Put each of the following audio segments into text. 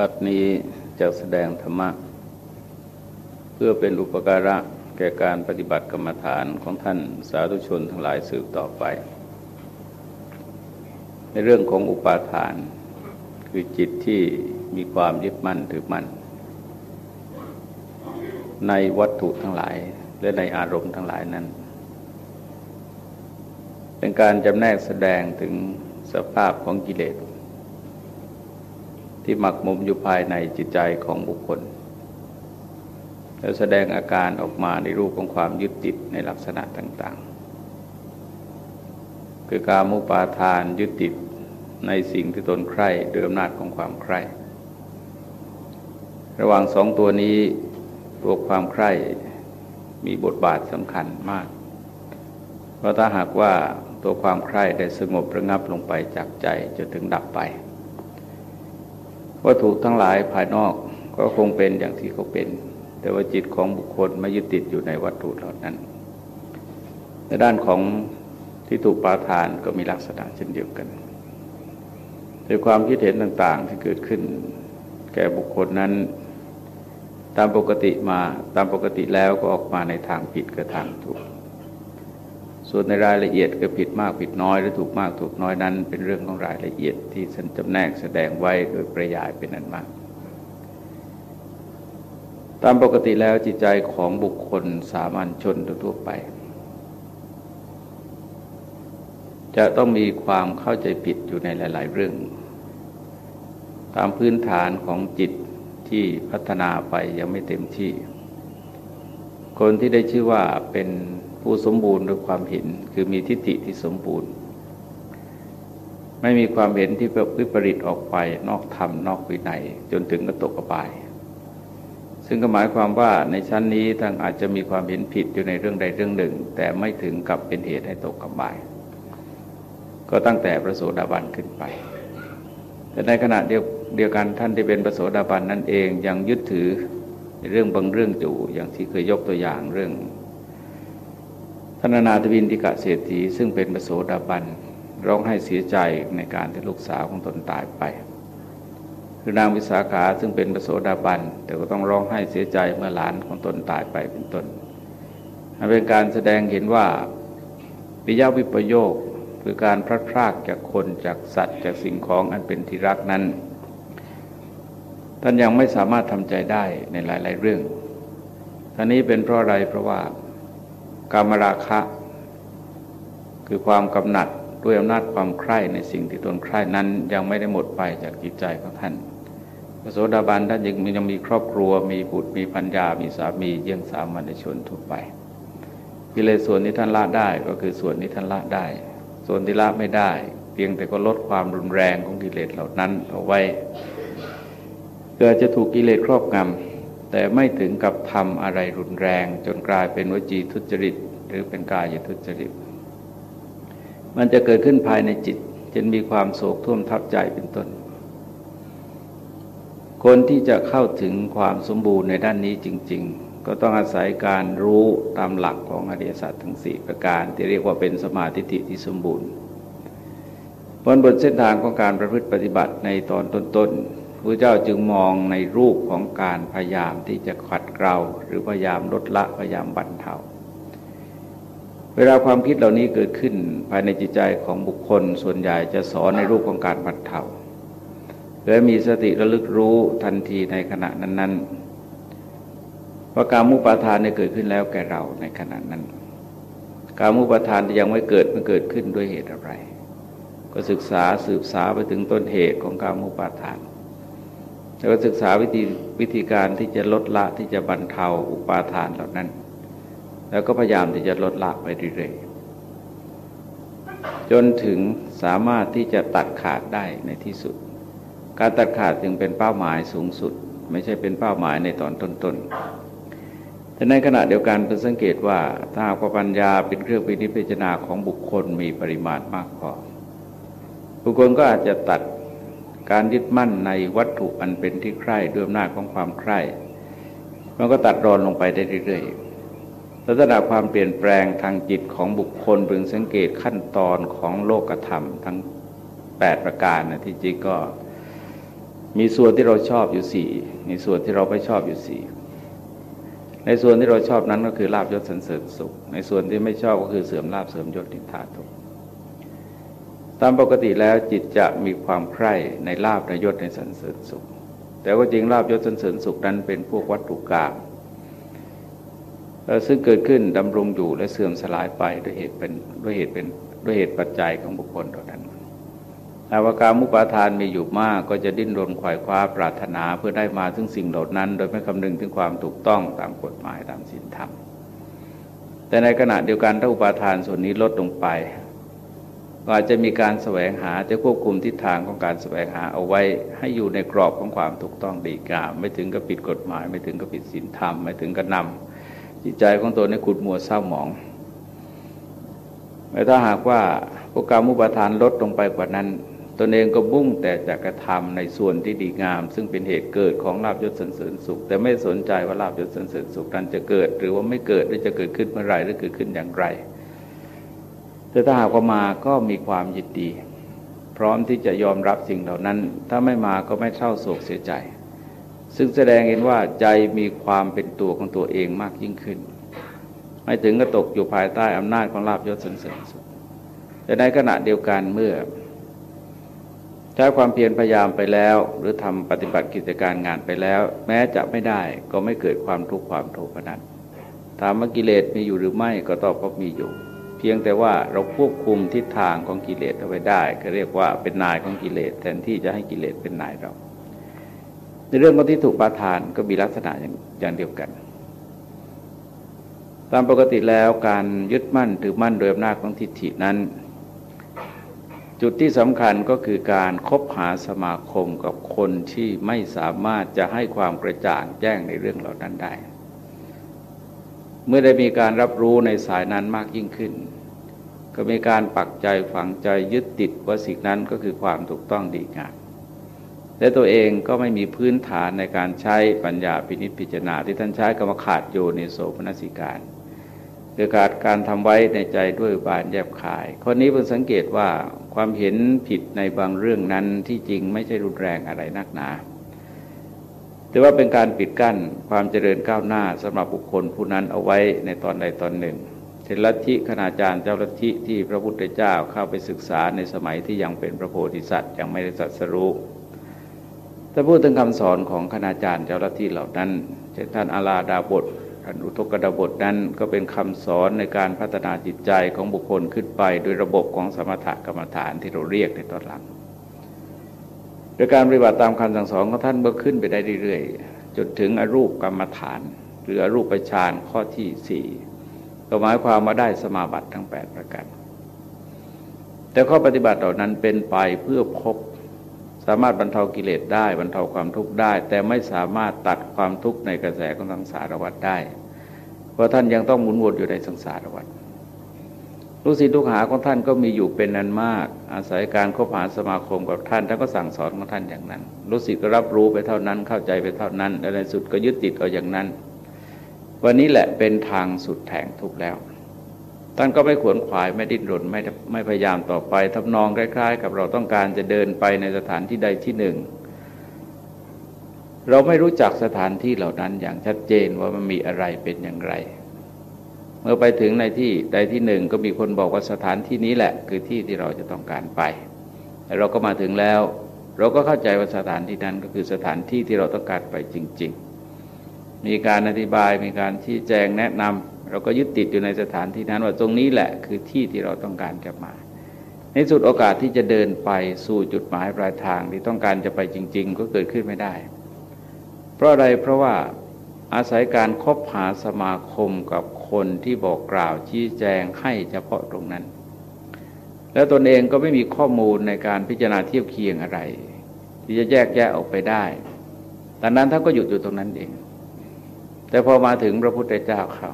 บัดนี้จะแสดงธรรมะ เพื่อเป็นอุปการะแก่การปฏิบัติกรรมฐานของท่านสาธุชนทั้งหลายสืบต่อไป ในเรื่องของอุปาทาน คือจิตที่มีความยึดมั่นถือมั่น ในวัตถุทั้งหลาย และในอารมณ์ทั้งหลายนั้น เป็นการจำแนกแสดงถึงสภาพของกิเลส ที่หมักหมมอยู่ภายในจิตใจของบุคคล แล้วแสดงอาการออกมาในรูปของความยึดติดในลักษณะต่าง ๆ คือการมุปาทานยึดติดในสิ่งที่ตนใคร่โดยอำนาจของความใคร่ ระหว่างสองตัวนี้ตัวความใคร่มีบทบาทสำคัญมาก เพราะถ้าหากว่าตัวความใคร่ได้สงบระงับลงไปจากใจจนถึงดับไป วัตถุทั้งหลายภายนอกก็คงเป็นอย่างที่เขาเป็น แต่ว่าจิตของบุคคลไม่ยึดติดอยู่ในวัตถุเหล่านั้นในด้านของที่ถูกปาทานก็มีลักษณะเช่นเดียวกันโดยความคิดเห็นต่างๆที่เกิดขึ้น แก่บุคคลนั้น ตามปกติมาตามปกติแล้วก็ออกมาในทางผิดกับทางถูก ส่วนในรายละเอียดก็ผิดมากผิดน้อย หรือถูกมากถูกน้อยนั้น เป็นเรื่องของรายละเอียดที่สันจำแนกแสดงไว้โดยประยายเป็นนั้นมาก ตามปกติแล้วจิตใจของบุคคลสามัญชนทั่วไป จะต้องมีความเข้าใจผิดอยู่ในหลาย ๆ เรื่อง ตามพื้นฐานของจิตที่พัฒนาไปยังไม่เต็มที่ คนที่ได้ชื่อว่าเป็น ผู้สมบูรณ์ด้วยความเห็นคือมีทิฏฐิที่สมบูรณ์ ไม่มีความเห็นที่วิปริตออกไปนอกธรรมนอกวินัยจนถึงกระตกกระบาย ซึ่งก็หมายความว่าในชั้นนี้ท่านอาจจะมีความเห็นผิดอยู่ในเรื่องใดเรื่องหนึ่ง แต่ไม่ถึงกับเป็นเหตุให้ตกกระบาย ก็ตั้งแต่ประโสดาบันขึ้นไป แต่ในขณะเดียวเดียวกันท่านที่เป็นประโสดาบันนั่นเองยังยึดถือเรื่องบางเรื่องจู่อย่างที่เคยยกตัวอย่างเรื่อง ท่านนาถวินติกะเศรษฐีซึ่งเป็นปโสดาบันร้องให้เสียใจในการที่ลูกสาวของตนตายไปคือนางวิสาขาซึ่งเป็นปโสดาบันแต่ก็ต้องร้องให้เสียใจเมื่อหลานของตนตายไปเป็นต้นมันเป็นการแสดงเห็นว่าปิยาวิปโยคคือการพลัดพรากจากคนจากสัตว์จากสิ่งของอันเป็นที่รักนั้น ท่านยังไม่สามารถทำใจได้ในหลาย ๆ เรื่องท่านี้เป็นเพราะอะไรเพราะว่า กามราคะ คือความกำหนัดด้วยอำนาจความใคร่ในสิ่งที่ตนใคร่นั้นยังไม่ได้หมดไปจากจิตใจของท่านพระโสดาบันท่านยังยังมีครอบครัวมีบุตรมีพัญญา มีสามีเยี่ยงสามัญชนทั่วไปกิเลสส่วนที่ท่านละได้ก็คือส่วนที่ท่านละได้ ส่วนที่ละไม่ได้ เพียงแต่ก็ลดความรุนแรงของกิเลสเหล่านั้นเอาไว้ เกิดจะถูกกิเลสครอบงำ แต่ไม่ถึงกับทำอะไรรุนแรง จนกลายเป็นวจีทุจริต หรือเป็นกายทุจริต มันจะเกิดขึ้นภายในจิตจนมีความโศกท่วมทับใจเป็นต้น คนที่จะเข้าถึงความสมบูรณ์ในด้านนี้จริง ๆ ก็ต้องอาศัยการรู้ตามหลักของอริยสัจทั้งสี่ประการ ที่เรียกว่าเป็นสมาธิที่สมบูรณ์บนบนเส้นทางของการประพฤติปฏิบัติในตอนต้นๆ พระเจ้าจึงมองในรูปของการพยายามที่จะขัดเกลาหรือพยายามลดละพยายามบรรเทาเวลาความคิดเหล่านี้เกิดขึ้นภายในจิตใจของบุคคลส่วนใหญ่จะสอนในรูปของการบรรเทาและมีสติระลึกรู้ทันทีในขณะนั้นๆว่าการมุปาทานได้เกิดขึ้นแล้วแก่เราในขณะนั้น การมุปาทานที่ยังไม่เกิดมันเกิดขึ้นด้วยเหตุอะไร ก็ศึกษาสืบสาไปถึงต้นเหตุของการมุปาทาน แล้วก็ศึกษาวิธีวิธีการที่จะลดละที่จะบรรเทาอุปาทานเหล่านั้น แล้วก็พยายามที่จะลดละไปเรื่อยๆจนถึงสามารถที่จะตัดขาดได้ในที่สุด การตัดขาดจึงเป็นเป้าหมายสูงสุด ไม่ใช่เป็นเป้าหมายในตอนต้นๆแต่ในขณะเดียวกันเป็นสังเกตว่าถ้าหากปัญญาเป็นเครื่องพิจิจารณาของบุคคลมีปริมาณมากพอบุคคลก็อาจจะตัด การยึดมั่นในวัตถุอันเป็นที่ใคร่ด้วยอำนาจของความใคร่มันก็ตัดรอนลงไปได้เรื่อยๆ ลักษณะความเปลี่ยนแปลงทางจิตของบุคคลพึงสังเกตขั้นตอนของโลกธรรมทั้ง 8 ประการนะที่จริงก็มีส่วนที่เราชอบอยู่สี่มีส่วนที่เราไม่ชอบอยู่สี่ในส่วนที่เราชอบนั้นก็คือลาบยศสันเสริญสุข ในส่วนที่ไม่ชอบก็คือเสื่อมลาบเสื่อมยศนิทาทุกามปกติแล้วจิตจะมีความใคร่ในลาบในยศในสันเสริญสุข แต่ว่าจริงลาบยศสันเสริญสุขนั้นเป็นพวกวัตถุกรรมซึ่งเกิดขึ้นดำรงอยู่และเสื่อมสลายไปด้วยเหตุเป็นด้วยเหตุเป็นด้วยเหตุปัจจัยของบุคคลเหล่านั้นถ้าวาการมุปาทานมีอยู่มากก็จะดิ้นรนขวายคว้าปรารถนาเพื่อได้มาซึ่งสิ่งเหล่านั้น โดยไม่คำนึงถึงความถูกต้องตามกฎหมายตามศีลธรรม แต่ในขณะเดียวกันถ้าอุปาทานส่วนนี้ลดลงไป ก็อาจจะมีการแสวงหาจะควบคุมทิศทางของการแสวงหาเอาไว้ให้อยู่ในกรอบของความถูกต้องดีกาไม่ถึงกับปิดกฎหมาย ไม่ถึงกับปิดศีลธรรม ไม่ถึงกับนำจิตใจของตัวในขุดมัวเศร้าหมองแต่ถ้าหากว่าพวกการมุปทานลดลงไปกว่านั้นตนเองก็บุ้งแต่จะกระทำในส่วนที่ดีงาม ซึ่งเป็นเหตุเกิดของลาบยศสันเสริญสุข แต่ไม่สนใจว่าลาบยศสันเสริญสุขนั้นจะเกิด หรือว่าไม่เกิดหรือจะเกิดขึ้นเมื่อไรหรือเกิดขึ้นอย่างไร แต่ถ้าหากว่ามาก็มีความยินดี พร้อมที่จะยอมรับสิ่งเหล่านั้น ถ้าไม่มาก็ไม่เศร้าโศกเสียใจ ซึ่งแสดงเห็นว่าใจมีความเป็นตัวของตัวเองมากยิ่งขึ้น ไม่ถึงก็ตกอยู่ภายใต้อำนาจของลาบยศสันเสริญสุขแต่ในขณะเดียวกันเมื่อใช้ความเพียรพยายามไปแล้ว หรือทำปฏิบัติกิจการงานไปแล้ว แม้จะไม่ได้ก็ไม่เกิดความทุกข์ความโทมนัสถามว่ากิเลสมีอยู่หรือไม่ก็ตอบว่ามีอยู่ พียงแต่ว่าเราควบคุมทิศทางของกิเลสเอาไว้ได้ ก็เรียกว่าเป็นนายของกิเลสแทนที่จะให้กิเลสเป็นนายเรา ในเรื่องของที่ถูกปาทานก็มีลักษณะอย่างเดียวกัน ตามปกติแล้วการยึดมั่นถือมั่นโดยอำนาจของทิฏฐินั้น จุดที่สำคัญก็คือการคบหาสมาคมกับคนที่ไม่สามารถจะให้ความกระจ่างแจ้งในเรื่องเหล่านั้นได้ เมื่อได้มีการรับรู้ในสายนั้นมากยิ่งขึ้น ก็มีการปักใจฝังใจยึดติดว่าสิ่งนั้นก็คือความถูกต้องดีงามและตัวเองก็ไม่มีพื้นฐานในการใช้ปัญญาพินิจพิจารณาที่ท่านใช้กรรมขาดโยในโสมนสิการคือการการทำไว้ในใจด้วยบานแยบขายคนนี้เพิ่งสังเกตว่าความเห็นผิดในบางเรื่องนั้นที่จริงไม่ใช่รุนแรงอะไรนักหนา แต่ว่าเป็นการปิดกั้นความเจริญก้าวหน้าสำหรับบุคคลผู้นั้นเอาไว้ในตอนใดตอนหนึ่ง เช่นลัทธิคณาจารย์เจ้าลัทธิที่พระพุทธเจ้าเข้าไปศึกษาในสมัยที่ยังเป็นพระโพธิสัตว์ยังไม่ได้สัตสรู้ถ้าพูดถึงคำสอนของคณาจารย์เจ้าลัทธิเหล่านั้นเช่นท่านอาลาดาบทอันอุทกดาบทนั้นก็เป็นคำสอนในการพัฒนาจิตใจของบุคคลขึ้นไป โดยระบบของสมถกรรมฐานที่เราเรียกในตอนหลังโดยการปฏิบัติตามคำสั่งสอนของท่านเมื่อขึ้นไปได้เรื่อยๆจนถึงอรูปกรรมฐาน หรืออรูปฌานข้อที่สี่ ก็หมายความมาได้สมาบัติทั้ง 8 ประการ แต่ข้อปฏิบัติเหล่านั้นเป็นไปเพื่อพบสามารถบรรเทากิเลสได้บรรเทาความทุกข์ได้ แต่ไม่สามารถตัดความทุกข์ในกระแสของสังสารวัฏได้ เพราะท่านยังต้องหมุนวนอยู่ในสังสารวัฏลูกศิษย์ลูกหาของท่านก็มีอยู่เป็นนันมาก อาศัยการคบหาสมาคมกับท่านท่านก็สั่งสอนของท่านอย่างนั้นลูกศิษย์ก็รับรู้ไปเท่านั้นเข้าใจไปเท่านั้นและในสุดก็ยึดติดเอาอย่างนั้น วันนี้แหละเป็นทางสุดแห่งทุกข์แล้วท่านก็ไม่ขวนขวายไม่ดิ้นรนไม่ไม่พยายามต่อไปทำนองคล้ายๆ กับเราต้องการจะเดินไปในสถานที่ใดที่หนึ่ง เราไม่รู้จักสถานที่เหล่านั้นอย่างชัดเจนว่ามันมีอะไรเป็นอย่างไร เมื่อไปถึงในที่ใดที่หนึ่งก็มีคนบอกว่าสถานที่นี้แหละ คือที่ที่เราจะต้องการไปแต่เราก็มาถึงแล้ว เราก็เข้าใจว่าสถานที่นั้นก็คือสถานที่ที่เราต้องการไปจริง ๆ มีการอธิบายมีการชี้แจงแนะนำเราก็ยึดติดอยู่ในสถานที่นั้นว่าตรงนี้แหละคือที่ที่เราต้องการจะมา ในสุดโอกาสที่จะเดินไปสู่จุดหมายปลายทางที่ต้องการจะไปจริง ๆ ก็เกิดขึ้นไม่ได้ เพราะอะไรเพราะว่าอาศัยการคบหาสมาคมกับคนที่บอกกล่าวชี้แจงให้เฉพาะตรงนั้น แล้วตนเองก็ไม่มีข้อมูลในการพิจารณาเทียบเคียงอะไร ที่จะแยกแยะออกไปได้ดังนั้นท่านก็หยุดอยู่ตรงนั้นเอง แต่พอมาถึงพระพุทธเจ้าเขา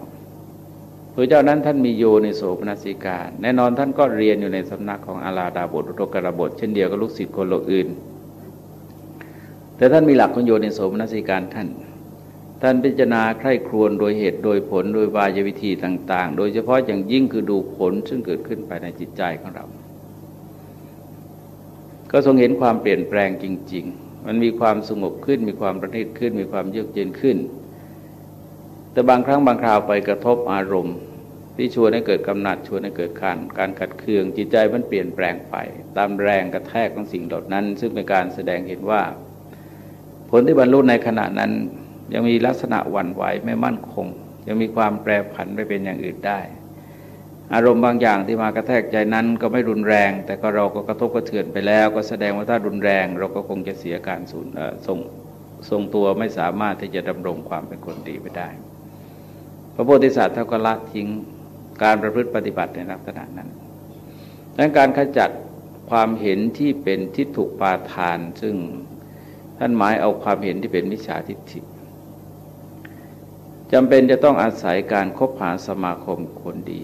พระเจ้านั้นท่านมีโยในโสปนสิการแน่นอนท่านก็เรียนอยู่ในสำนักของอาลาดาบทอุตกระบท เช่นเดียวกับลูกศิษย์คนโลอื่น แต่ท่านมีหลักของโยในโสมนสิการท่าน ท่านพิจารณาใคร่ครวญโดยเหตุโดยผลโดยวายวิธีต่าง ๆ โดยเฉพาะอย่างยิ่งคือดูผลซึ่งเกิดขึ้นไปในจิตใจของเรา ก็ทรงเห็นความเปลี่ยนแปลงจริง ๆ มันมีความสงบขึ้น มีความประณีตขึ้น มีความเยือกเย็นขึ้น แต่บางครั้งบางคราวไปกระทบอารมณ์ ที่ชวนให้เกิดกำหนัดชวนให้เกิดการการขัดเคืองจิตใจมันเปลี่ยนแปลงไป ตามแรงกระแทกของสิ่งเหล่านั้น ซึ่งเป็นการแสดงเห็นว่า ผลที่บรรลุในขณะนั้น ยังมีลักษณะหวั่นไหวไม่มั่นคง ยังมีความแปรผันไปเป็นอย่างอื่นได้ อารมณ์บางอย่างที่มากระแทกใจนั้นก็ไม่รุนแรง แต่ก็เราก็กระทบกระเทือนไปแล้ว ก็แสดงว่าถ้ารุนแรง เราก็คงจะเสียการสูญทรงทรงตัวไม่สามารถที่จะดำรงความเป็นคนดีไปได้ ระโพธิสัตว์เท่ากับละทิ้งการประพฤติปฏิบัติในลักษณะนั้นดังการขจัดความเห็นที่เป็นทิฏฐุปาทาน ซึ่งท่านหมายเอาความเห็นที่เป็นมิจฉาทิฏฐิจำเป็นจะต้องอาศัยการคบหาสมาคมคนดี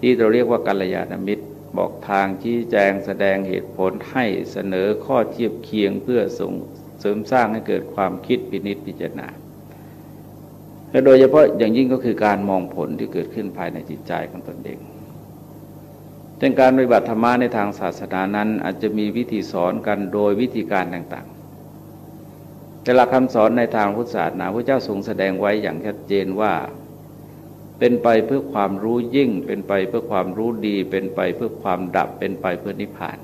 ที่เราเรียกว่ากัลยาณมิตร บอกทางชี้แจงแสดงเหตุผลให้เสนอข้อเทียบเคียงเพื่อส่งเสริมสร้างให้เกิดความคิดพินิจพิจารณา และโดยเฉพาะอย่างยิ่งก็คือการมองผลที่เกิดขึ้นภายในจิตใจของตนเองเป็นการปฏิบัติธรรมะในทางศาสนานั้น อาจจะมีวิธีสอนกันโดยวิธีการต่างๆ แต่หลักคำสอนในทางพุทธศาสนาพระเจ้าทรงแสดงไว้อย่างชัดเจนว่า เป็นไปเพื่อความรู้ยิ่ง เป็นไปเพื่อความรู้ดี เป็นไปเพื่อความดับเป็นไปเพื่อนิพพาน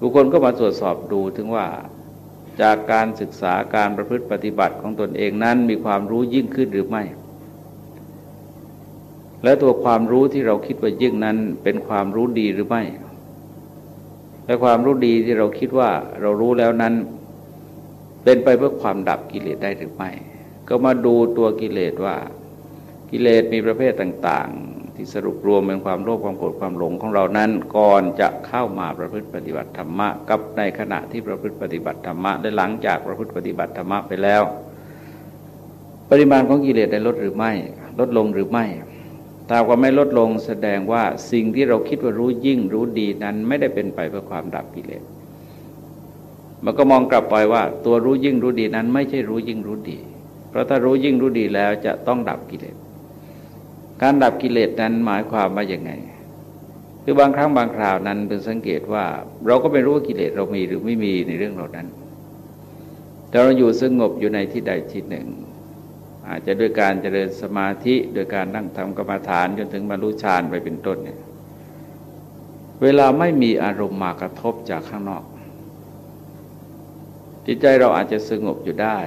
บุคคลก็มาตรวจสอบดูถึงว่า จากการศึกษาการประพฤติปฏิบัติของตนเองนั้นมีความรู้ยิ่งขึ้นหรือไม่ และตัวความรู้ที่เราคิดว่ายิ่งนั้นเป็นความรู้ดีหรือไม่ และความรู้ดีที่เราคิดว่าเรารู้แล้วนั้น เป็นไปเพื่อความดับกิเลสได้หรือไม่ ก็มาดูตัวกิเลสว่า กิเลสมีประเภทต่าง ที่สรุปรวมเป็นความโลภความโกรธความหลงของเรานั้น ก่อนจะเข้ามาประพฤติปฏิบัติธรรมะกับในขณะที่ประพฤติปฏิบัติธรรมะและหลังจากประพฤติปฏิบัติธรรมะไปแล้ว ปริมาณของกิเลสได้ลดหรือไม่ ลดลงหรือไม่ถ้าว่าไม่ลดลงแสดงว่าสิ่งที่เราคิดว่ารู้ยิ่งรู้ดีนั้นไม่ได้เป็นไปเพื่อความดับกิเลสมันก็มองกลับไปว่า ตัวรู้ยิ่งรู้ดีนั้น ไม่ใช่รู้ยิ่งรู้ดี เพราะถ้ารู้ยิ่งรู้ดีแล้วจะต้องดับกิเลส การดับกิเลสนั้นหมายความว่าอย่างไง คือบางครั้งบางคราวนั้นเป็นสังเกตว่า เราก็ไม่รู้ว่ากิเลสเรามีหรือไม่มีในเรื่องเหล่านั้น แต่เราอยู่สงบอยู่ในที่ใดที่หนึ่ง อาจจะด้วยการเจริญสมาธิโดยการนั่งทำกรรมฐานจนถึงบรรลุฌานไปเป็นต้นเนี่ยเวลาไม่มีอารมณ์มากระทบจากข้างนอกจิตใจเราอาจจะสงบอยู่ได้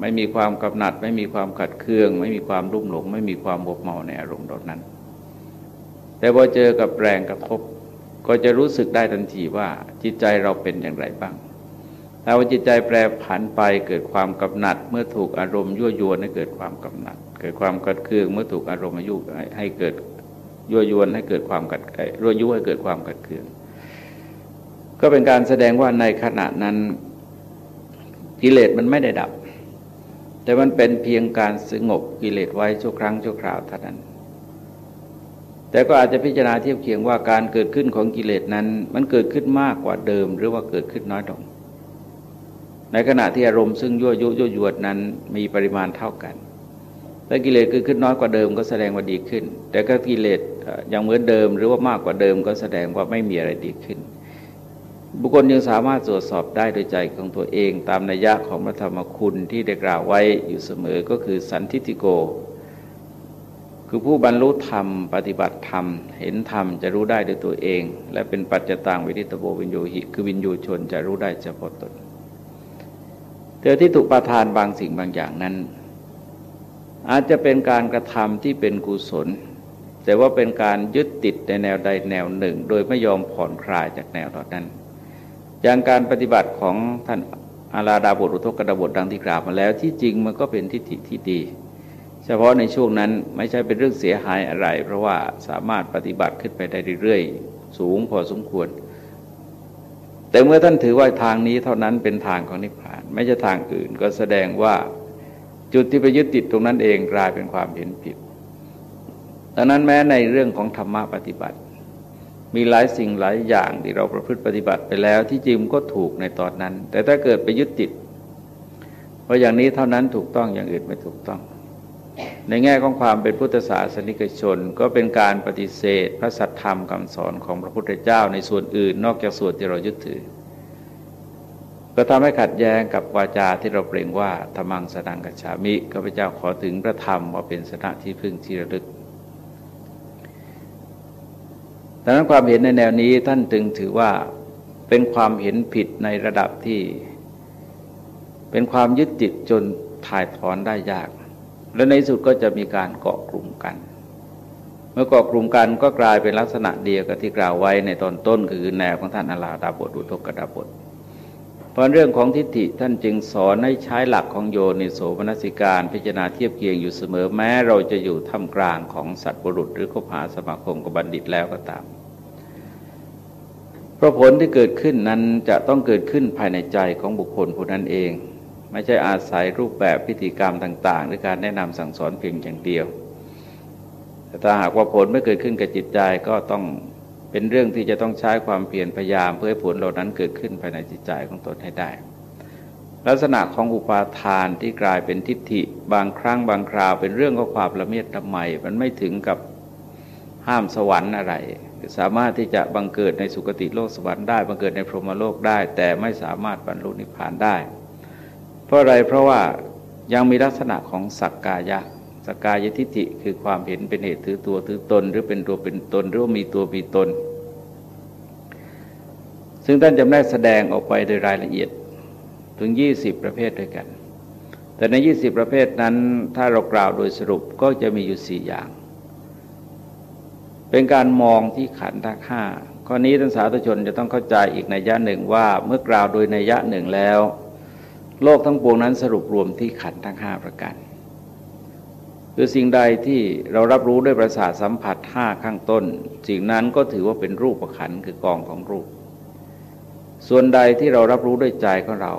ไม่มีความกำหนัด ไม่มีความขัดเคือง ไม่มีความรุ่มหลง ไม่มีความบกเมาในอารมณ์ดนั้น แต่พอเจอกับแรงกระทบ ก็จะรู้สึกได้ทันทีว่าจิตใจเราเป็นอย่างไรบ้างถ้าว่าจิตใจแปรผันไปเกิดความกำหนัด เมื่อถูกอารมณ์ยั่วยวนให้เกิดความกำหนัด เกิดความขัดเคืองเมื่อถูกอารมณ์ยุให้เกิดยั่วยวนให้เกิดความกัดรั่วยุให้เกิดความขัดเคือง ก็เป็นการแสดงว่าในขณะนั้นกิเลสมันไม่ได้ดับ แต่มันเป็นเพียงการสงบกิเลสไว้ชั่วครั้งชั่วคราวเท่านั้น แต่ก็อาจจะพิจารณาเทียบเคียงว่าการเกิดขึ้นของกิเลสนั้น มันเกิดขึ้นมากกว่าเดิม หรือว่าเกิดขึ้นน้อยลง ในขณะที่อารมณ์ซึ่งยั่วยุยั่วยวนนั้นมีปริมาณเท่ากันถ้ากิเลสเกิดขึ้นน้อยกว่าเดิมก็แสดงว่าดีขึ้น แต่ก็กิเลสยังเหมือนเดิม หรือว่ามากกว่าเดิมก็แสดงว่าไม่มีอะไรดีขึ้น บุคคลยังสามารถตรวจสอบได้โดยใจของตัวเองตามนัยยะของพระธรรมคุณที่ได้กล่าวไว้อยู่เสมอก็คือสันทิติโก คือผู้บรรลุธรรม ปฏิบัติธรรม เห็นธรรมจะรู้ได้ด้วยตัวเอง และเป็นปัจจตังวิริตโบวินโยหิ คือวินยูชนจะรู้ได้เฉพาะตนเต่ที่ถูกประทานบางสิ่งบางอย่างนั้น อาจจะเป็นการกระทำที่เป็นกุศล แต่ว่าเป็นการยึดติดในแนวใดแนวหนึ่ง โดยไม่ยอมผ่อนคลายจากแนวนั้น อย่างการปฏิบัติของท่านอาราดาบทอุทกดาบทดังที่กล่าวมาแล้ว ที่จริงมันก็เป็นทิฏฐิที่ดี เฉพาะในช่วงนั้นไม่ใช่เป็นเรื่องเสียหายอะไร เพราะว่าสามารถปฏิบัติขึ้นไปได้เรื่อยๆ สูงพอสมควร แต่เมื่อท่านถือว่าทางนี้เท่านั้นเป็นทางของนิพพาน ไม่ใช่ทางอื่นก็แสดงว่าจุดที่ไปยึดติดตรงนั้นเองกลายเป็นความเห็นผิดดังนั้นแม้ในเรื่องของธรรมะปฏิบัติ มีหลายสิ่งหลายอย่างที่เราประพฤติปฏิบัติไปแล้วที่จริงก็ถูกในตอนนั้น แต่ถ้าเกิดไปยึดติดเพราะอย่างนี้เท่านั้นถูกต้องอย่างอื่นไม่ถูกต้อง ในแง่ของความเป็นพุทธศาสนิกชน ก็เป็นการปฏิเสธ พระสัทธรรมคำสอนของพระพุทธเจ้าในส่วนอื่น นอกจากส่วนที่เรายึดถือ ก็ทำให้ขัดแย้งกับวาจาที่เราเปล่งว่าธรรมังสนังกัจฉามิข้าพเจ้าขอถึงพระธรรมว่าเป็นสนะที่พึ่งที่ระลึก ดังนั้นความเห็นในแนวนี้ท่านจึงถือว่าเป็นความเห็นผิดในระดับที่ เป็นความยึดจิตจนถ่ายถอนได้ยาก และในสุดก็จะมีการเกาะกลุ่มกัน เมื่อเกาะกลุ่มกันก็กลายเป็นลักษณะเดียวกับที่กล่าวไว้ในตอนต้นคือแนวของท่านอลาดาบทอุทกดาบท เพราะเรื่องของทิฏฐิท่านจึงสอนให้ใช้หลักของโยนิโสมนสิการ พิจารณาเทียบเคียงอยู่เสมอแม้เราจะอยู่ท่ามกลางของสัตว์บุรุษ หรือคบหาสมาคมกับบัณฑิตแล้วก็ตามเพราะผลที่เกิดขึ้นนั้นจะต้องเกิดขึ้นภายในใจของบุคคลผู้นั้นเอง ไม่ใช่อาศัยรูปแบบพิธีกรรมต่างๆ หรือการแนะนำสั่งสอนเพียงอย่างเดียวแต่ถ้าหากว่าผลไม่เกิดขึ้นกับจิตใจก็ต้อง เป็นเรื่องที่จะต้องใช้ความเพียรพยายามเพื่อให้ผลเหล่านั้นเกิดขึ้นภายในจิตใจของตนให้ได้ ลักษณะของอุปาทานที่กลายเป็นทิฏฐิบางครั้งบางคราว เป็นเรื่องของความละเมียดละไมมันไม่ถึงกับห้ามสวรรค์อะไร สามารถที่จะบังเกิดในสุคติโลกสวรรค์ได้บังเกิดในพรหมโลกได้ แต่ไม่สามารถบรรลุนิพพานได้ เพราะอะไรเพราะว่ายังมีลักษณะของสักกายะ สกายทิฏฐิคือความเห็นเป็นเหตุถือตัวถือตน หรือเป็นตัวเป็นตนหรือมีตัวมีตน ซึ่งท่านจำแนกแสดงออกไปโดยรายละเอียดถึง 20 ประเภทด้วยกัน แต่ใน 20 ประเภทนั้นถ้าเรากล่าวโดยสรุปก็จะมีอยู่ 4 อย่าง เป็นการมองที่ขันธ์ทั้งห้าข้อนี้ท่านสาธุชนจะต้องเข้าใจอีกในยะหนึ่งว่าเมื่อกล่าวโดยในยะหนึ่งแล้ว โลกทั้งปวงนั้นสรุปรวมที่ขันธ์ทั้งห้าประการ คือสิ่งใดที่เรารับรู้ด้วยประสาทสัมผัสห้าข้างต้น สิ่งนั้นก็ถือว่าเป็นรูปประขันคือกองของรูป ส่วนใดที่เรารับรู้ด้วยใจของเรา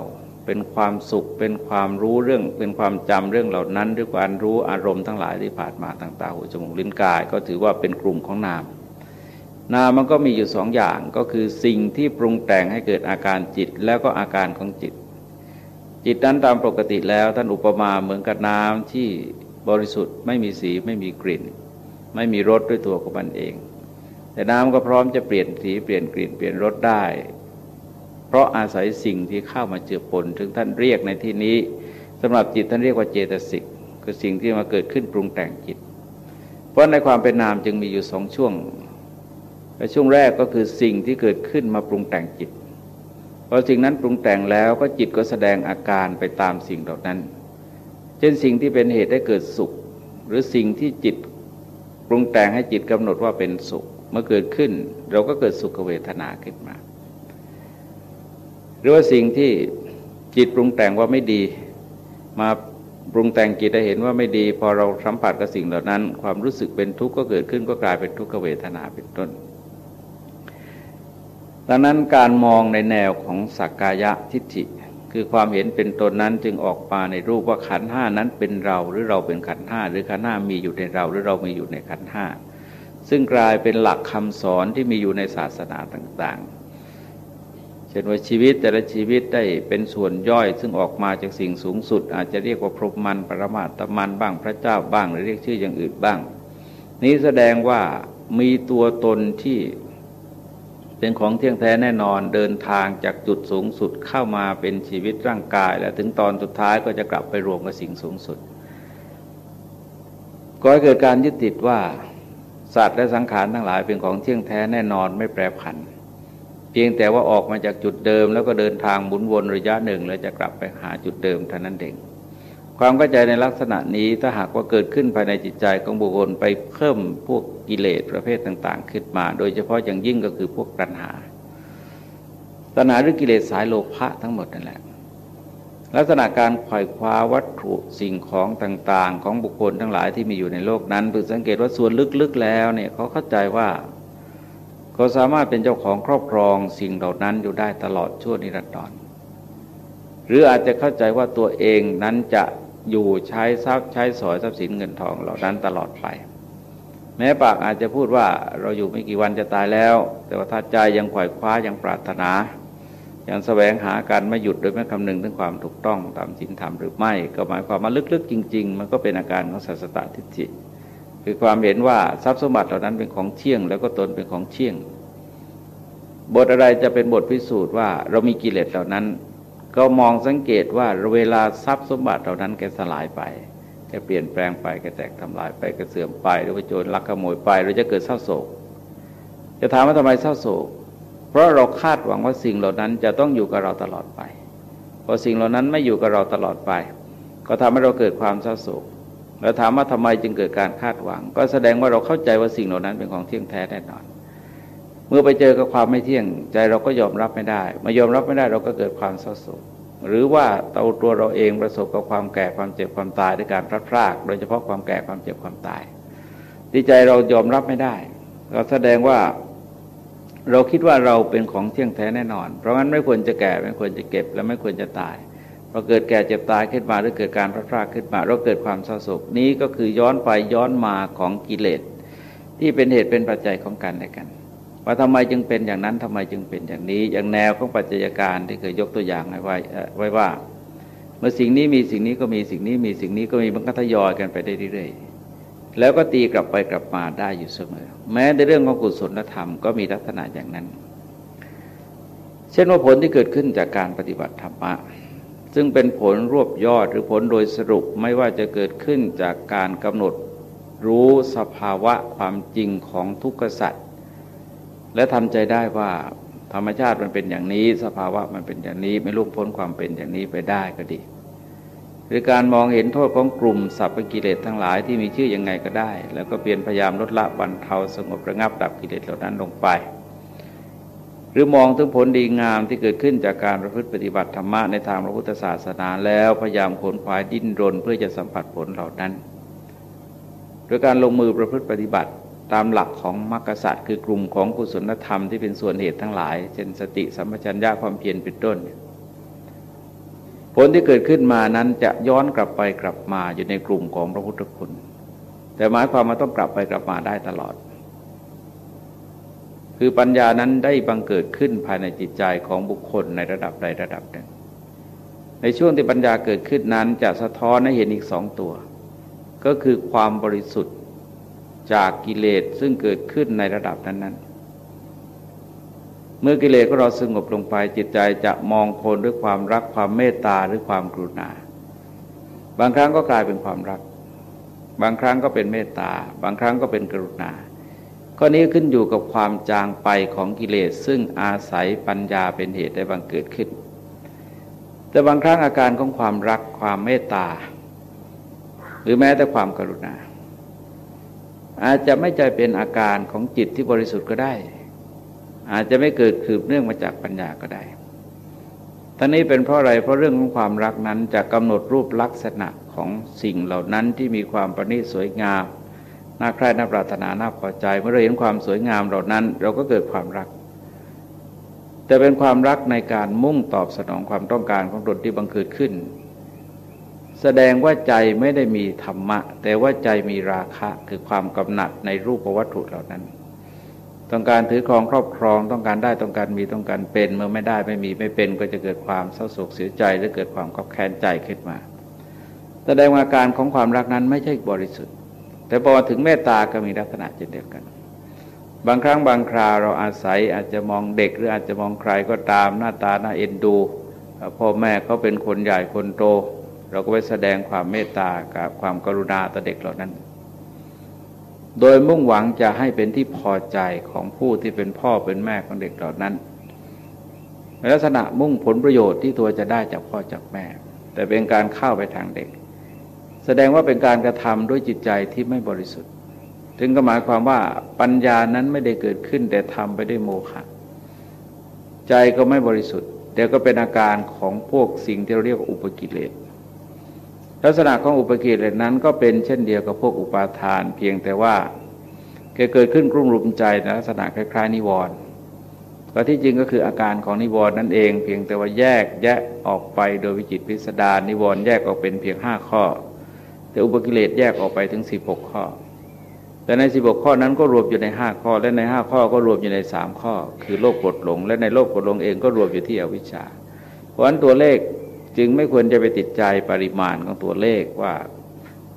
เป็นความสุขเป็นความรู้เรื่องเป็นความจำเรื่องเหล่านั้นด้วยการรู้อารมณ์ทั้งหลายที่ผ่านมาทางตาหูจมูกลิ้นกาย ก็ถือว่าเป็นกลุ่มของนามนามมันก็มีอยู่สองอย่างก็คือสิ่งที่ปรุงแต่งให้เกิดอาการจิตแล้วก็อาการของจิต จิตนั้นตามปกติแล้วท่านอุปมาเหมือนกับน้ำที่ บริสุทธิ์ไม่มีสีไม่มีกลิ่น ไม่มีรสด้วยตัวของมันเอง แต่น้ำก็พร้อมจะเปลี่ยนสีเปลี่ยนกลิ่นเปลี่ยนรสได้ เพราะอาศัยสิ่งที่เข้ามาเจือปนถึงท่านเรียกในที่นี้สำหรับจิตท่านเรียกว่าเจตสิกคือสิ่งที่มาเกิดขึ้นปรุงแต่งจิต เพราะในความเป็นนามจึงมีอยู่สองช่วงช่วงแรกก็คือสิ่งที่เกิดขึ้นมาปรุงแต่งจิตพอสิ่งนั้นปรุงแต่งแล้วก็จิตก็แสดงอาการไปตามสิ่งเหล่านั้น ช่นสิ่งที่เป็นเหตุให้เกิดสุข หรือสิ่งที่จิตปรุงแต่งให้จิตกำหนดว่าเป็นสุขเมื่อเกิดขึ้น เราก็เกิดสุขเวทนาขึ้นมา หรือว่าสิ่งที่จิตปรุงแต่งว่าไม่ดี มาปรุงแต่งจิตได้เห็นว่าไม่ดี พอเราสัมผัสกับสิ่งเหล่านั้น ความรู้สึกเป็นทุกข์ก็เกิดขึ้นก็กลายเป็นทุกขเวทนาเป็นต้นดังนั้นการมองในแนวของสักกายะทิฏฐิ คือความเห็นเป็นตนนั้นจึงออกมาในรูปว่าขันห้านั้นเป็นเราหรือเราเป็นขันห้าหรือขันห้ามีอยู่ในเราหรือเรามีอยู่ในขันห้าซึ่งกลายเป็นหลักคำสอนที่มีอยู่ในศาสนาต่างๆ เช่นว่าชีวิตแต่ละชีวิตได้เป็นส่วนย่อย ซึ่งออกมาจากสิ่งสูงสุด อาจจะเรียกว่าพรหมันปรมาตมันบ้างพระเจ้าบ้าง หรือเรียกชื่ออย่างอื่นบ้าง นี้แสดงว่ามีตัวตนที่ เป็นของเที่ยงแท้แน่นอนเดินทางจากจุดสูงสุดเข้ามาเป็นชีวิตร่างกาย และถึงตอนสุดท้ายก็จะกลับไปรวมกับสิ่งสูงสุดก็เกิดการยึดติดว่าสัตว์และสังขารทั้งหลายเป็นของเที่ยงแท้แน่นอนไม่แปรผัน เพียงแต่ว่าออกมาจากจุดเดิม แล้วก็เดินทางหมุนวนระยะหนึ่งแล้วจะกลับไปหาจุดเดิมเท่านั้นเอง ความเข้าใจในลักษณะนี้ถ้าหากว่าเกิดขึ้นภายในจิตใจของบุคคลไปเพิ่มพวกกิเลสประเภทต่าง ๆ ขึ้นมา โดยเฉพาะอย่างยิ่งก็คือพวกตัณหา ตัณหาหรือกิเลสสายโลภะทั้งหมดนั่นแหละ ลักษณะการขวายคว้าวัตถุสิ่งของต่าง ๆ ของบุคคลทั้งหลายที่มีอยู่ในโลกนั้นเพื่อสังเกตว่าส่วนลึกๆแล้วเนี่ยเขาเข้าใจว่าเขาสามารถเป็นเจ้าของครอบครองสิ่งเหล่านั้นอยู่ได้ตลอดชั่วนิรันดรหรืออาจจะเข้าใจว่าตัวเองนั้นจะ อยู่ใช้ทรัพย์ใช้สอยทรัพย์สินเงินทองเหล่านั้นตลอดไป แม้ปากอาจจะพูดว่าเราอยู่ไม่กี่วันจะตายแล้ว แต่ว่าถ้าใจยังขวายคว้ายังปรารถนา ยังแสวงหาการไม่หยุดโดยไม่คำนึงถึงความถูกต้องตามจินธรรมหรือไม่ก็หมายความว่าลึกๆ จริง ๆ มันก็เป็นอาการของสัสตทิฏฐิคือความเห็นว่าทรัพย์สมบัติเหล่านั้นเป็นของเที่ยง แล้วก็ตนเป็นของเที่ยง บทอะไรจะเป็นบทพิสูจน์ว่า เรามีกิเลสเหล่านั้น ก็มองสังเกตว่าเวลาทรัพย์สมบัติเหล่านั้นแกสลายไปแกเปลี่ยนแปลงไปแกแตกทำลายไปแกเสื่อมไปหรือว่าโจรลักขโมยไปเราจะเกิดเศร้าโศก จะถามว่าทำไมเศร้าโศก เพราะเราคาดหวังว่าสิ่งเหล่านั้นจะต้องอยู่กับเราตลอดไปพอสิ่งเหล่านั้นไม่อยู่กับเราตลอดไป ก็ทำให้เราเกิดความเศร้าโศกแล้วถามว่าทำไมจึงเกิดการคาดหวัง ก็แสดงว่าเราเข้าใจว่าสิ่งเหล่านั้นเป็นของเที่ยงแท้แน่นอน เมื่อไปเจอกับความไม่เที่ยงใจเราก็ยอมรับไม่ได้มายอมรับไม่ได้เราก็เกิดความเศร้าโศกหรือว่าตัวตัวเราเองประสบกับความแก่ความเจ็บความตายด้วยการพลัดพราก โดยเฉพาะความแก่ความเจ็บความตายดีใจเรายอมรับไม่ได้เราแสดงว่าเราคิดว่าเราเป็นของเที่ยงแท้แน่นอน เพราะงั้นไม่ควรจะแก่ไม่ควรจะเก็บและไม่ควรจะตายพอเกิดแก่เจ็บตายขึ้นมาหรือเกิดการพลัดพรากขึ้นมาเราเกิดความเศร้าโศกนี้ก็คือย้อนไปย้อนมาของกิเลสที่เป็นเหตุเป็นปัจจัยของกันและกัน ว่าทำไมจึงเป็นอย่างนั้นทำไมจึงเป็นอย่างนี้ อย่างแนวของปัจจัยการที่เคยยกตัวอย่างไว้ไว้ว่า เมื่อสิ่งนี้มีสิ่งนี้ก็มีสิ่งนี้มีสิ่งนี้ก็มีมันก็ทยอยกันไปได้เรื่อยๆแล้วก็ตีกลับไปกลับมาได้อยู่เสมอ แม้ในเรื่องของกุศลธรรมก็มีลักษณะอย่างนั้น เช่นว่าผลที่เกิดขึ้นจากการปฏิบัติธรรมะซึ่งเป็นผลรวบยอดหรือผลโดยสรุปไม่ว่าจะเกิดขึ้นจากการกำหนดรู้สภาวะความจริงของทุกขสัตว์ และทำใจได้ว่าธรรมชาติมันเป็นอย่างนี้ สภาวะมันเป็นอย่างนี้ ไม่ลุกพ้นความเป็นอย่างนี้ไปได้ก็ดี หรือการมองเห็นโทษของกลุ่มสัพพกิเลสทั้งหลายที่มีชื่อยังไงก็ได้ แล้วก็เปลี่ยนพยายามลดละบรรเทาสงบระงับดับกิเลสเหล่านั้นลงไป หรือมองถึงผลดีงามที่เกิดขึ้นจากการประพฤติปฏิบัติธรรมะในทางพระพุทธศาสนาแล้วพยายามขนขวายดิ้นรนเพื่อจะสัมผัสผลเหล่านั้นโดยการลงมือประพฤติปฏิบัติ ตามหลักของมรรคศาสตว์คือกลุ่มของกุศลธรรมที่เป็นส่วนเหตุทั้งหลาย เช่นสติสัมปชัญญะความเพียรเป็นต้น ผลที่เกิดขึ้นมานั้นจะย้อนกลับไปกลับมาอยู่ในกลุ่มของพระพุทธคุณ แต่หมายความว่าต้องกลับไปกลับมาได้ตลอด คือปัญญานั้นได้บังเกิดขึ้นภายในจิตใจของบุคคลในระดับใดระดับหนึ่ง ในช่วงที่ปัญญาเกิดขึ้นนั้นจะสะท้อนให้เห็นอีกสองตัว ก็คือความบริสุทธิ์ จากกิเลสซึ่งเกิดขึ้นในระดับนั้น ๆ เมื่อกิเลสก็เราสงบลงไปจิตใจจะมองคนด้วยความรักความเมตตาหรือความกรุณา บางครั้งก็กลายเป็นความรัก บางครั้งก็เป็นเมตตา บางครั้งก็เป็นกรุณา ข้อนี้ขึ้นอยู่กับความจางไปของกิเลสซึ่งอาศัยปัญญาเป็นเหตุได้บังเกิดขึ้น แต่บางครั้งอาการของความรักความเมตตา หรือแม้แต่ความกรุณา อาจจะไม่ใจเป็นอาการของจิตที่บริสุทธิ์ก็ได้ อาจจะไม่เกิดคืบเนื่องมาจากปัญญาก็ได้ท่านี้เป็นเพราะอะไรเพราะเรื่องของความรักนั้นจะกำหนดรูปลักษณะของสิ่งเหล่านั้นที่มีความประณีตสวยงามน่าใคร่น่าปรารถนาน่าพอใจ เมื่อเราเห็นความสวยงามเหล่านั้น เราก็เกิดความรัก แต่เป็นความรักในการมุ่งตอบสนองความต้องการของตนที่บังเกิดขึ้น แสดงว่าใจไม่ได้มีธรรมะ แต่ว่าใจมีราคะคือความกำหนัดในรูปวัตถุเหล่านั้น ต้องการถือครองครอบครองต้องการได้ต้องการมีต้องการเป็น เมื่อไม่ได้ไม่มีไม่เป็นก็จะเกิดความเศร้าโศกเสียใจหรือเกิดความขับแค้นใจขึ้นมา แสดงอาการของความรักนั้นไม่ใช่บริสุทธิ์ แต่พอถึงเมตตาก็มีลักษณะเช่นเดียวกัน บางครั้งบางคราเราอาศัยอาจจะมองเด็กหรืออาจจะมองใครก็ตามหน้าตาหน้าเอ็นดูพ่อแม่เขาเป็นคนใหญ่คนโต เราก็ไปแสดงความเมตตากับความกรุณาต่อเด็กเหล่านั้น โดยมุ่งหวังจะให้เป็นที่พอใจของผู้ที่เป็นพ่อเป็นแม่ของเด็กเหล่านั้นในลักษณะมุ่งผลประโยชน์ที่ตัวจะได้จากพ่อจากแม่ แต่เป็นการเข้าไปทางเด็ก แสดงว่าเป็นการกระทำด้วยจิตใจที่ไม่บริสุทธิ์ ถึงก็หมายความว่าปัญญานั้นไม่ได้เกิดขึ้นแต่ทำไปด้วยโมฆะใจก็ไม่บริสุทธิ์แต่ก็เป็นอาการของพวกสิ่งที่เราเรียกว่าอุปกิเลส ลักษณะของอุปกิเลสนั้นก็เป็นเช่นเดียวกับพวกอุปาทาน เพียงแต่ว่าเกิดขึ้นกรุ่มรุมใจในลักษณะคล้ายๆนิวรณ์ก็ที่จริงก็คืออาการของนิวรณ์นั่นเอง เพียงแต่ว่าแยกแยะออกไปโดยวิจิตพิสดารนิวรณ์แยกออกเป็นเพียงห้าข้อ แต่อุปกิเลสแยกออกไปถึงสิบหกข้อ แต่ในสิบหกข้อนั้นก็รวมอยู่ในห้าข้อ และในห้าข้อก็รวมอยู่ในสามข้อ คือโลกกดหลง และในโลกกดหลงเองก็รวมอยู่ที่อวิชชา เพราะฉะนั้นตัวเลข จึงไม่ควรจะไปติดใจปริมาณของตัวเลขว่า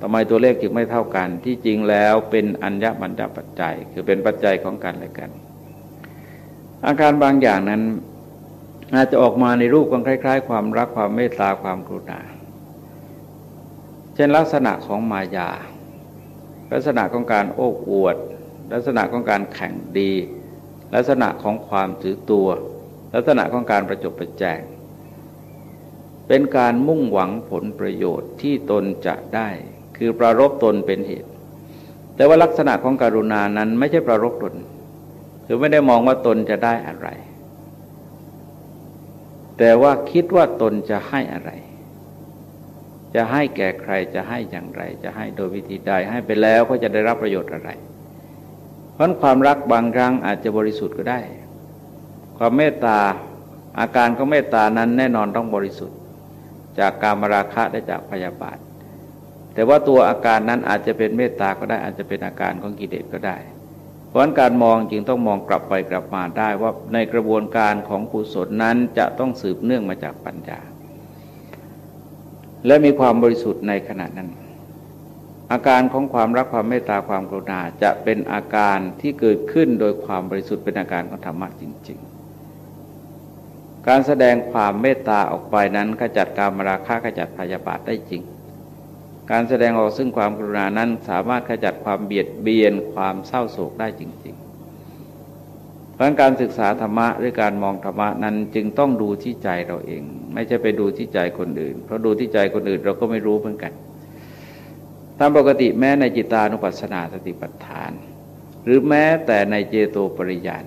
ทำไมตัวเลขจึงไม่เท่ากัน ที่จริงแล้วเป็นอัญญมัญญปัจจัย คือเป็นปัจจัยของกันและกัน อาการบางอย่างนั้นอาจจะออกมาในรูปของคล้าย ๆ ความรักความเมตตาความกรุณาเช่นลักษณะของมายา ลักษณะของการโอ้อวด ลักษณะของการแข่งดี ลักษณะของความถือตัว ลักษณะของการประจบประแจง เป็นการมุ่งหวังผลประโยชน์ที่ตนจะได้ คือประรบตนเป็นเหตุ แต่ว่าลักษณะของการุณานั้นไม่ใช่ประรบตน คือไม่ได้มองว่าตนจะได้อะไร แต่ว่าคิดว่าตนจะให้อะไร จะให้แก่ใครจะให้อย่างไร จะให้โดยวิธีใดให้ไปแล้วก็จะได้รับประโยชน์อะไร เพราะความรักบางครั้งอาจจะบริสุทธิ์ก็ได้ ความเมตตาอาการของเมตตานั้นแน่นอนต้องบริสุทธิ์ จากการมราคะและจากพยาบาท แต่ว่าตัวอาการนั้นอาจจะเป็นเมตตาก็ได้อาจจะเป็นอาการของกิเลสก็ได้ เพราะการมองจึงต้องมองกลับไปกลับมาได้ว่าในกระบวนการของกุศลนั้นจะต้องสืบเนื่องมาจากปัญญา และมีความบริสุทธิ์ในขณะนั้น อาการของความรักความเมตตาความกรุณาจะเป็นอาการที่เกิดขึ้นโดยความบริสุทธิ์เป็นอาการของธรรมะจริง ๆ การแสดงความเมตตาออกไปนั้นขจัดการมราคะขจัดพยาบาทได้จริง การแสดงออกซึ่งความกรุณานั้นสามารถขจัดความเบียดเบียนความเศร้าโศกได้จริงๆเพราะการศึกษาธรรมะหรือการมองธรรมะนั้นจึงต้องดูที่ใจเราเอง ไม่ใช่ไปดูที่ใจคนอื่น เพราะดูที่ใจคนอื่นเราก็ไม่รู้เหมือนกันตามปกติแม้ในจิตานุปัสสนาสติปัฏฐาน หรือแม้แต่ในเจโตปริยาน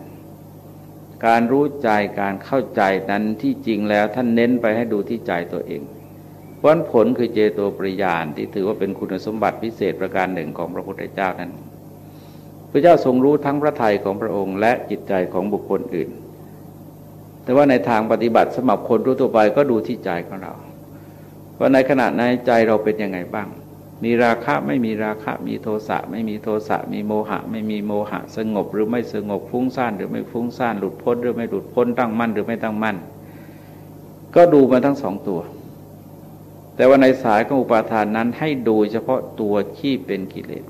การรู้ใจการเข้าใจนั้นที่จริงแล้วท่านเน้นไปให้ดูที่ใจตัวเองผลผลคือเจโตปริยานที่ถือว่าเป็นคุณสมบัติพิเศษประการหนึ่งของพระพุทธเจ้านั้น พระเจ้าทรงรู้ทั้งพระทัยของพระองค์ และจิตใจของบุคคลอื่น แต่ว่าในทางปฏิบัติสมับคนทั่วไปก็ดูที่ใจของเราว่าในขณะในใจเราเป็นยังไงบ้าง มีราคะไม่มีราคะมีโทสะไม่มีโทสะมีโมหะ ไม่มีโมหะ สงบหรือไม่สงบฟุ้งซ่านหรือไม่ฟุ้งซ่านหลุดพ้นหรือไม่หลุดพ้นตั้งมั่นหรือไม่ตั้งมั่น ก็ดูมาทั้งสองตัว แต่ว่าในสายของอุปาทานนั้นให้ดูเฉพาะตัวที่เป็นกิเลส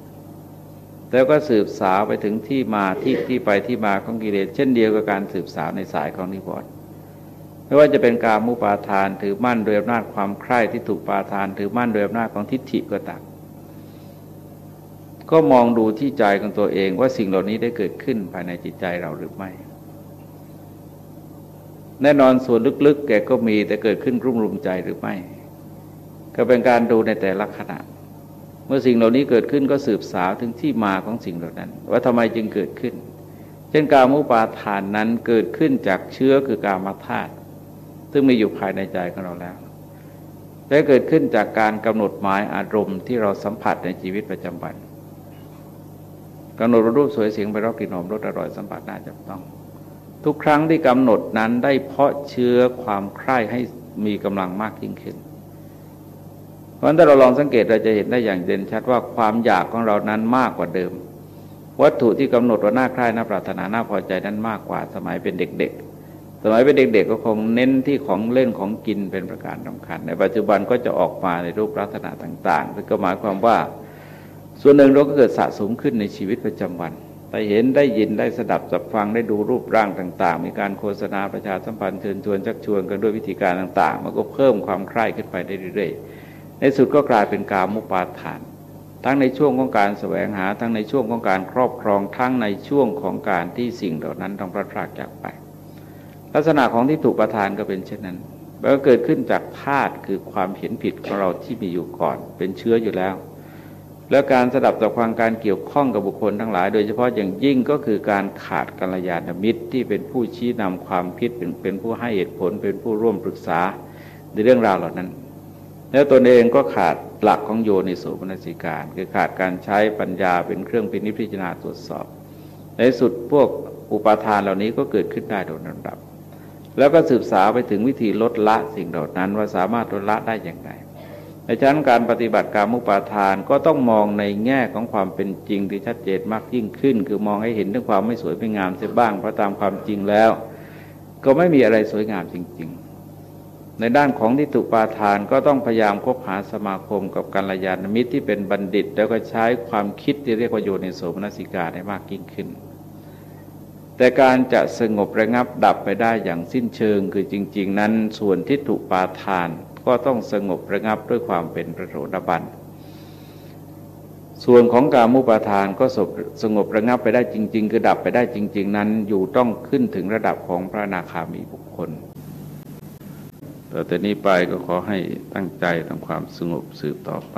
แล้วก็สืบสาวไปถึงที่มาที่ที่ไปที่มาของกิเลสเช่นเดียวกับการสืบสาวในสายของนิวรณ์ ไม่ว่าจะเป็นการมุปาทานถือมั่นโดยอำนาจความใคร่ที่ถูกปาทาน ถือมั่นโดยอำนาจของทิฏฐิก็ตามก็มองดูที่ใจของตัวเองว่าสิ่งเหล่านี้ได้เกิดขึ้นภายในจิตใจเราหรือไม่ แน่นอนส่วนลึกๆ แกก็มีแต่เกิดขึ้นรุ่มรุมใจหรือไม่ ก็เป็นการดูในแต่ละขณะ เมื่อสิ่งเหล่านี้เกิดขึ้นก็สืบสาวถึงที่มาของสิ่งเหล่านั้น ว่าทำไมจึงเกิดขึ้น เช่นการมุปาทานนั้นเกิดขึ้นจากเชื้อคือการมาธาตุ ซึ่งมีอยู่ภายในใจของเราแล้ว และเกิดขึ้นจากการกำหนดหมายอารมณ์ที่เราสัมผัสในชีวิตประจำวันกำหนดรูปสวยเสียงไปรอบกลิ่นหอมรสอร่อยสัมผัสน่าจับต้อง ทุกครั้งที่กำหนดนั้นได้เพาะเชื้อความใคร่ให้มีกำลังมากยิ่งขึ้น เพราะถ้าเราลองสังเกตเราจะเห็นได้อย่างเด่นชัดว่าความอยากของเรานั้นมากกว่าเดิม วัตถุที่กำหนดว่าน่าใคร่น่าปรารถนาน่าพอใจนั้นมากกว่าสมัยเป็นเด็ก สมัยเป็นเด็กๆก็คงเน้นที่ของเล่นของกินเป็นประการสำคัญ ในปัจจุบันก็จะออกมาในรูปลักษณะต่างๆซึ่งก็หมายความว่า ส่วนหนึ่งเราก็เกิดสะสมขึ้นในชีวิตประจำวันได้เห็นได้ยินได้สดับสับฟังได้ดูรูปร่างต่าง ๆ มีการโฆษณาประชาสัมพันธ์เชิญชวนชักชวนกันด้วยวิธีการต่าง ๆ มันก็เพิ่มความใคร่ขึ้นไปได้เรื่อยๆในสุดก็กลายเป็นกามุปาทาน ทั้งในช่วงของการแสวงหาทั้งในช่วงของการครอบครองทั้งในช่วงของการที่สิ่งเหล่านั้นต้องพลาดพลาดจากไป ลักษณะของที่ถูกประทานก็เป็นเช่นนั้นแล้วก็เกิดขึ้นจากธาตุคือความเห็นผิดของเราที่มีอยู่ก่อน เป็นเชื้ออยู่แล้ว แล้วการสดับต่อความการเกี่ยวข้องกับบุคคลทั้งหลาย โดยเฉพาะอย่างยิ่งก็คือการขาดกัลยาณมิตรที่เป็นผู้ชี้นำความคิดเป็นเป็นผู้ให้เหตุผล เป็นผู้ร่วมปรึกษาในเรื่องราวเหล่านั้น แล้วตนเองก็ขาดหลักของโยนิโสมนสิการ คือขาดการใช้ปัญญาเป็นเครื่องพินิจพิจารณาตรวจสอบ ในสุดพวกอุปาทานเหล่านี้ก็เกิดขึ้นได้โดยลำดับ แล้วก็สืบสาไปถึงวิธีลดละสิ่งเหล่านั้นว่าสามารถลดละได้อย่างไรในชั้นการปฏิบัติการมุปาทานก็ต้องมองในแง่ของความเป็นจริงที่ชัดเจนมากยิ่งขึ้น คือมองให้เห็นถึงความไม่สวยไม่งามเสียบ้างเพราะตามความจริงแล้ว ก็ไม่มีอะไรสวยงามจริง ๆ ในด้านของทิฏฐุปาทานก็ต้องพยายามคบหาสมาคมกับกัลยาณมิตรที่เป็นบัณฑิต แล้วก็ใช้ความคิดที่เรียกว่าโยนิโสมนสิกาได้มากยิ่งขึ้น แต่การจะสงบระงับดับไปได้อย่างสิ้นเชิง คือจริง ๆ นั้นส่วนทิฏฐุปาทาน ก็ต้องสงบระงับด้วยความเป็นพระโสดาบันส่วนของการมุปาทานก็สงบระงับไปได้จริง ๆ คือดับไปได้จริง ๆ นั้นอยู่ต้องขึ้นถึงระดับของพระนาคามีบุคคลต่อแต่นี้ไปก็ขอให้ตั้งใจทำความสงบสืบต่อไป